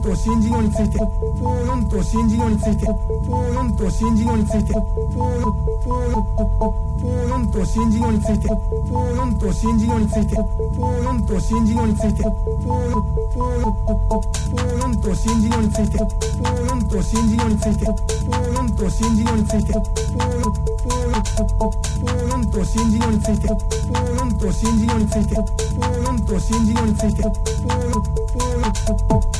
4と新事業について4と新事業について4と新事業について4と新事業について4と新事業について4と新事業について4と新事業について4と新事業について4と新事業について4と新事業について4と新事業について4と新事業について4と新事業について4と新事業について4と新事業について4と新事業について4と新事業について4と新事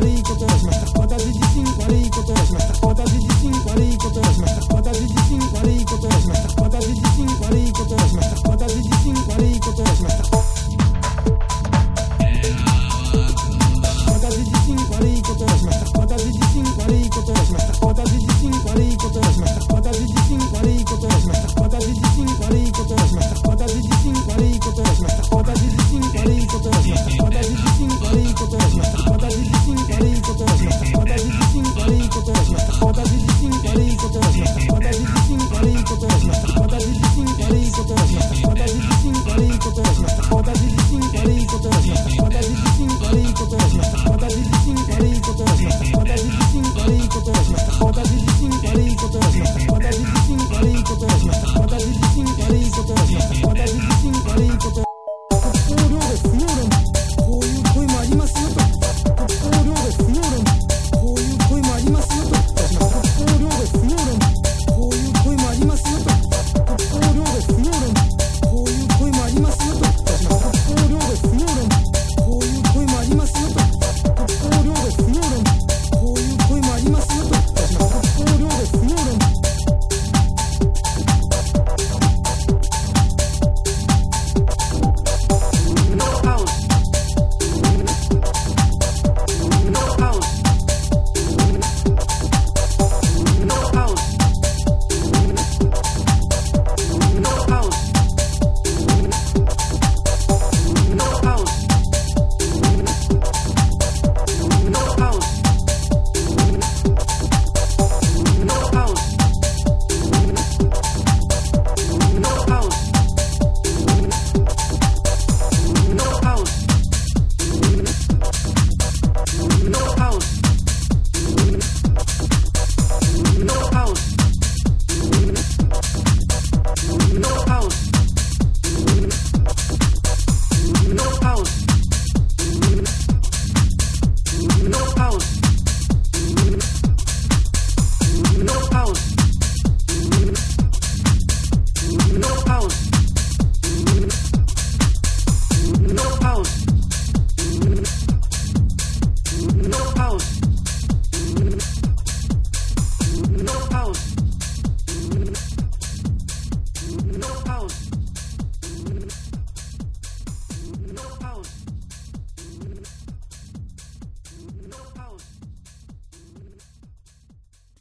Marie 14.